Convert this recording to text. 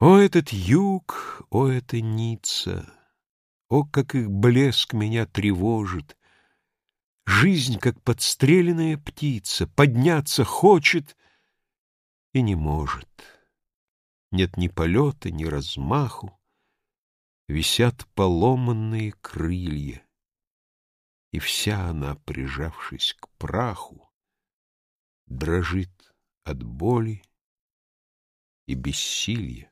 О, этот юг, о, эта Ницца! О, как их блеск меня тревожит! Жизнь, как подстреленная птица, Подняться хочет и не может. Нет ни полета, ни размаху, Висят поломанные крылья, И вся она, прижавшись к праху, Дрожит от боли и бессилия.